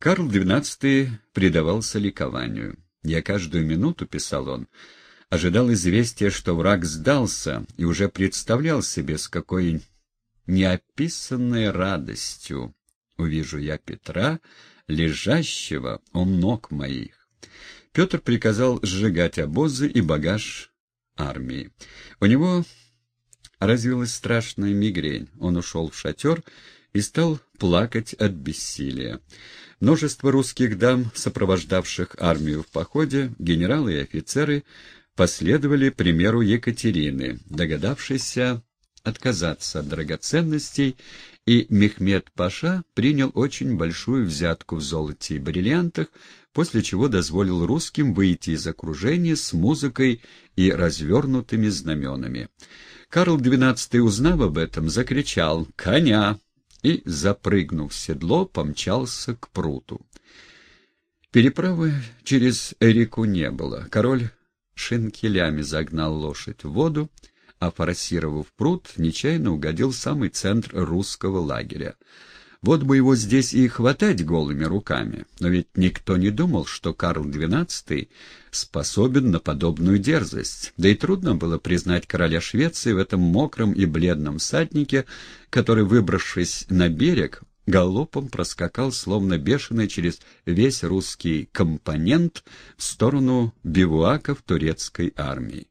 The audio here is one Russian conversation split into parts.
Карл XII предавался ликованию. «Я каждую минуту, — писал он, — ожидал известия, что враг сдался, и уже представлял себе, с какой неописанной радостью увижу я Петра, лежащего у ног моих. Петр приказал сжигать обозы и багаж армии. У него развилась страшная мигрень. Он ушел в шатер и стал плакать от бессилия. Множество русских дам, сопровождавших армию в походе, генералы и офицеры, последовали примеру Екатерины, догадавшейся отказаться от драгоценностей, и Мехмед Паша принял очень большую взятку в золоте и бриллиантах, после чего дозволил русским выйти из окружения с музыкой и развернутыми знаменами. Карл XII, узнав об этом, закричал «Коня!» И, запрыгнув в седло, помчался к пруту. Переправы через реку не было. Король шинкелями загнал лошадь в воду, а форсировав пруд, нечаянно угодил в самый центр русского лагеря. Вот бы его здесь и хватать голыми руками, но ведь никто не думал, что Карл XII способен на подобную дерзость. Да и трудно было признать короля Швеции в этом мокром и бледном всаднике, который, выбравшись на берег, галопом проскакал, словно бешеный, через весь русский компонент в сторону бивуаков турецкой армии.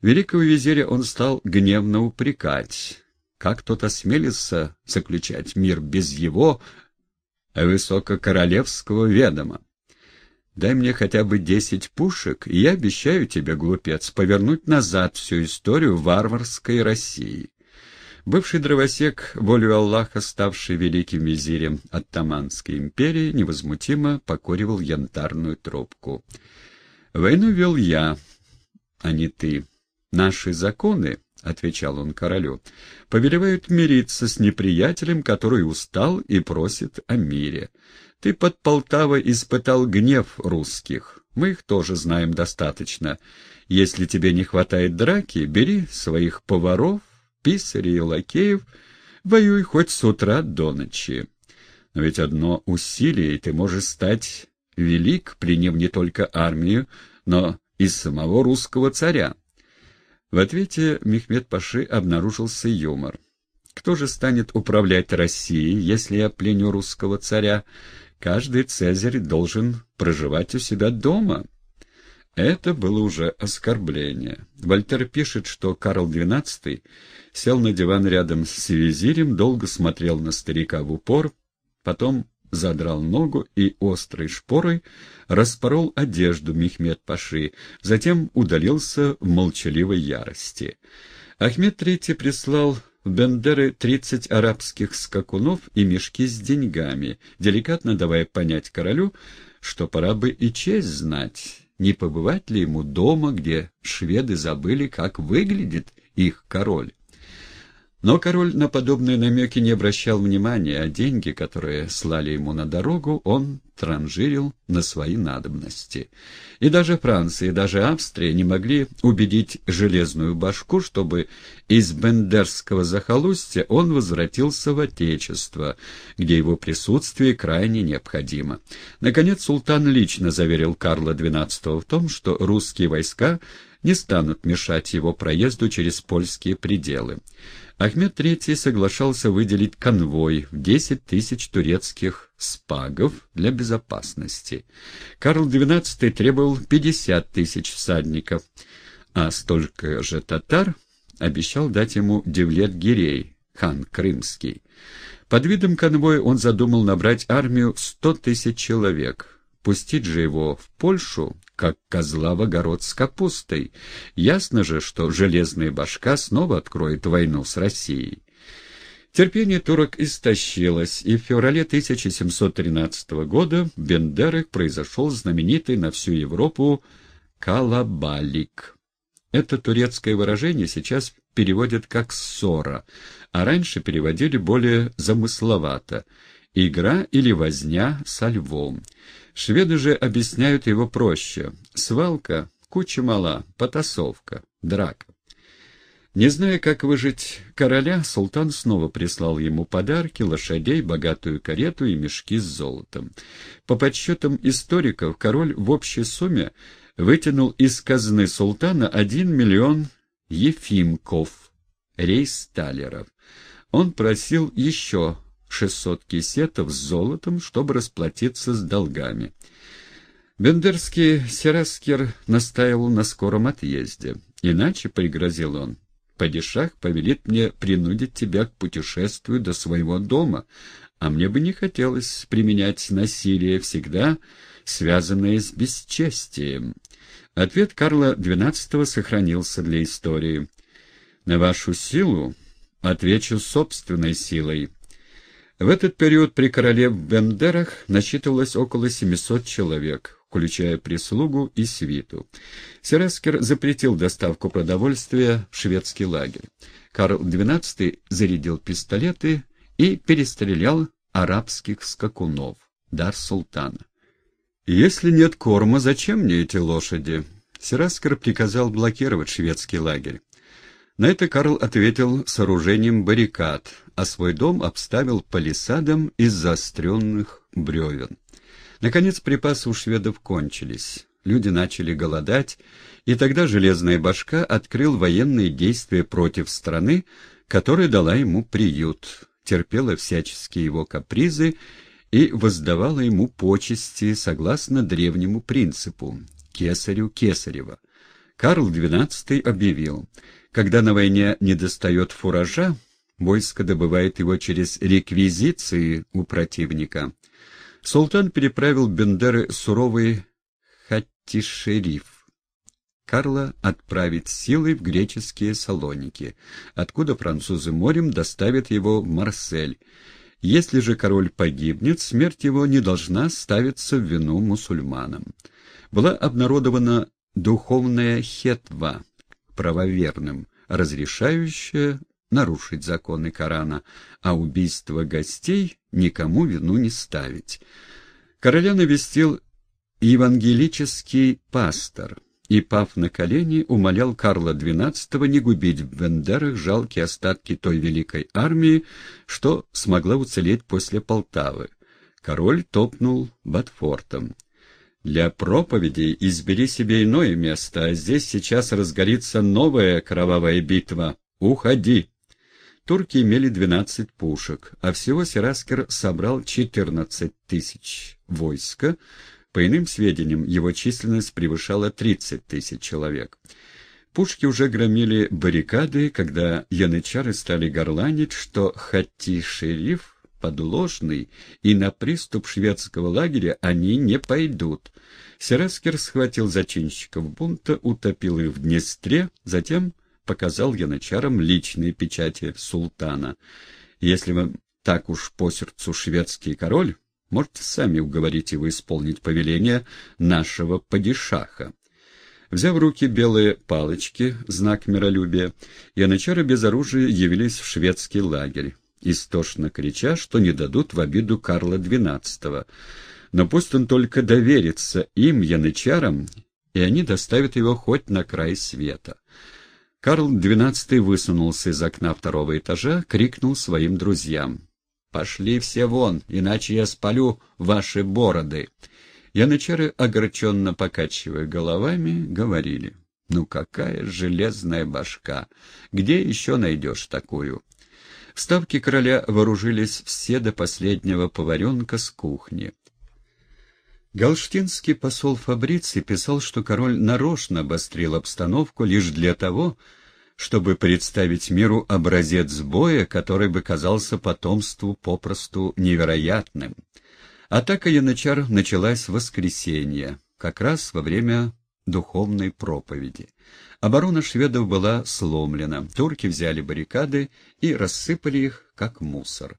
Великого визиря он стал гневно упрекать. Как тот осмелится заключать мир без его высококоролевского ведома? Дай мне хотя бы десять пушек, и я обещаю тебе, глупец, повернуть назад всю историю варварской России. Бывший дровосек, волю Аллаха, ставший великим визирем Оттаманской империи, невозмутимо покоривал янтарную трубку. «Войну вел я, а не ты». «Наши законы, — отвечал он королю, — повелевают мириться с неприятелем, который устал и просит о мире. Ты под Полтавой испытал гнев русских. Мы их тоже знаем достаточно. Если тебе не хватает драки, бери своих поваров, писарей и лакеев, воюй хоть с утра до ночи. Но ведь одно усилие, и ты можешь стать велик, приняв не только армию, но и самого русского царя. В ответе Мехмед Паши обнаружился юмор. «Кто же станет управлять Россией, если я пленю русского царя? Каждый цезарь должен проживать у себя дома». Это было уже оскорбление. Вольтер пишет, что Карл XII сел на диван рядом с визирем, долго смотрел на старика в упор, потом задрал ногу и острой шпорой распорол одежду Мехмед Паши, затем удалился в молчаливой ярости. Ахмед III прислал в Бендеры тридцать арабских скакунов и мешки с деньгами, деликатно давая понять королю, что пора бы и честь знать, не побывать ли ему дома, где шведы забыли, как выглядит их король. Но король на подобные намеки не обращал внимания, а деньги, которые слали ему на дорогу, он транжирил на свои надобности. И даже Франция, и даже Австрия не могли убедить железную башку, чтобы из бендерского захолустья он возвратился в Отечество, где его присутствие крайне необходимо. Наконец султан лично заверил Карла XII в том, что русские войска не станут мешать его проезду через польские пределы. Ахмед III соглашался выделить конвой в 10 тысяч турецких спагов для безопасности. Карл XII требовал 50 тысяч всадников, а столько же татар обещал дать ему Девлет Гирей, хан Крымский. Под видом конвоя он задумал набрать армию 100 тысяч человек, Пустить же его в Польшу, как козла в огород с капустой. Ясно же, что железная башка снова откроет войну с Россией. Терпение турок истощилось, и в феврале 1713 года в Бендерах произошел знаменитый на всю Европу «калабалик». Это турецкое выражение сейчас переводят как «ссора», а раньше переводили более замысловато «игра или возня со львом». Шведы же объясняют его проще. Свалка, куча мала, потасовка, драка. Не зная, как выжить короля, султан снова прислал ему подарки, лошадей, богатую карету и мешки с золотом. По подсчетам историков, король в общей сумме вытянул из казны султана один миллион ефимков, рейсталеров. Он просил еще 600 кисетов с золотом, чтобы расплатиться с долгами. Бендерский Сераскер настаивал на скором отъезде. Иначе, — пригрозил он, — падишах повелит мне принудить тебя к путешествию до своего дома, а мне бы не хотелось применять насилие всегда, связанное с бесчестием. Ответ Карла XII сохранился для истории. «На вашу силу отвечу собственной силой». В этот период при короле в Бендерах насчитывалось около 700 человек включая прислугу и свиту. Серескер запретил доставку продовольствия в шведский лагерь. Карл XII зарядил пистолеты и перестрелял арабских скакунов, дар султана. «Если нет корма, зачем мне эти лошади?» Сераскер приказал блокировать шведский лагерь. На это Карл ответил сооружением баррикад, а свой дом обставил палисадом из заостренных бревен. Наконец припасы у шведов кончились. Люди начали голодать, и тогда Железная Башка открыл военные действия против страны, которая дала ему приют, терпела всяческие его капризы и воздавала ему почести согласно древнему принципу «кесарю кесарева». Карл XII объявил, когда на войне недостает фуража, войско добывает его через реквизиции у противника – Султан переправил Бендеры суровый хатти-шериф. Карла отправить силой в греческие Салоники, откуда французы морем доставят его в Марсель. Если же король погибнет, смерть его не должна ставиться в вину мусульманам. Была обнародована духовная хетва правоверным, разрешающая нарушить законы Корана, а убийство гостей никому вину не ставить. Короля навестил евангелический пастор и, пав на колени, умолял Карла XII не губить в Бендерах жалкие остатки той великой армии, что смогла уцелеть после Полтавы. Король топнул Батфортом. «Для проповедей избери себе иное место, а здесь сейчас разгорится новая кровавая битва. Уходи!» Турки имели 12 пушек, а всего Сераскер собрал 14 тысяч войска. По иным сведениям, его численность превышала 30 тысяч человек. Пушки уже громили баррикады, когда янычары стали горланить, что хати-шериф подложный, и на приступ шведского лагеря они не пойдут. Сераскер схватил зачинщиков бунта, утопил их в Днестре, затем показал янычарам личные печати султана. Если вам так уж по сердцу шведский король, можете сами уговорить его исполнить повеление нашего падишаха. Взяв в руки белые палочки, знак миролюбия, янычары без оружия явились в шведский лагерь, истошно крича, что не дадут в обиду Карла XII. Но пусть он только доверится им, янычарам, и они доставят его хоть на край света. Карл XII высунулся из окна второго этажа, крикнул своим друзьям. «Пошли все вон, иначе я спалю ваши бороды!» Янычары, огорченно покачивая головами, говорили. «Ну какая железная башка! Где еще найдешь такую?» В ставке короля вооружились все до последнего поваренка с кухни. Галштинский посол Фабриций писал, что король нарочно обострил обстановку лишь для того, чтобы представить миру образец боя, который бы казался потомству попросту невероятным. Атака янычар началась в воскресенье, как раз во время духовной проповеди. Оборона шведов была сломлена, турки взяли баррикады и рассыпали их, как мусор.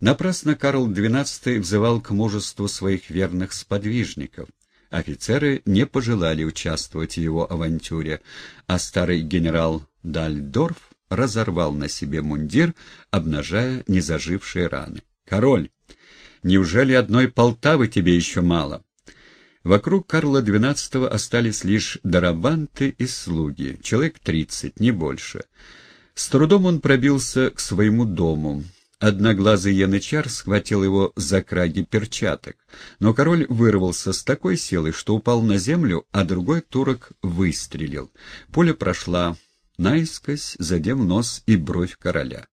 Напрасно Карл XII взывал к мужеству своих верных сподвижников. Офицеры не пожелали участвовать в его авантюре, а старый генерал Дальдорф разорвал на себе мундир, обнажая незажившие раны. «Король, неужели одной Полтавы тебе еще мало?» Вокруг Карла XII остались лишь дарабанты и слуги, человек тридцать, не больше. С трудом он пробился к своему дому. Одноглазый янычар схватил его за краги перчаток, но король вырвался с такой силой, что упал на землю, а другой турок выстрелил. Пуля прошла наискось, задев нос и бровь короля.